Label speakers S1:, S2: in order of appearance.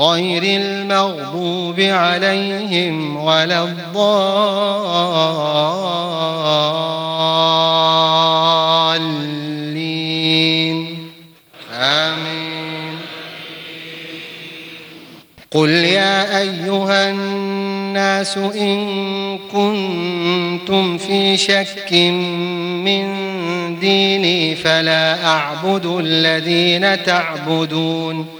S1: غير المغضوب عليهم ولا الضالين. آمين. قل يا أيها الناس إن كنتم في شك من ديني فلا أعبد الذين تعبدون.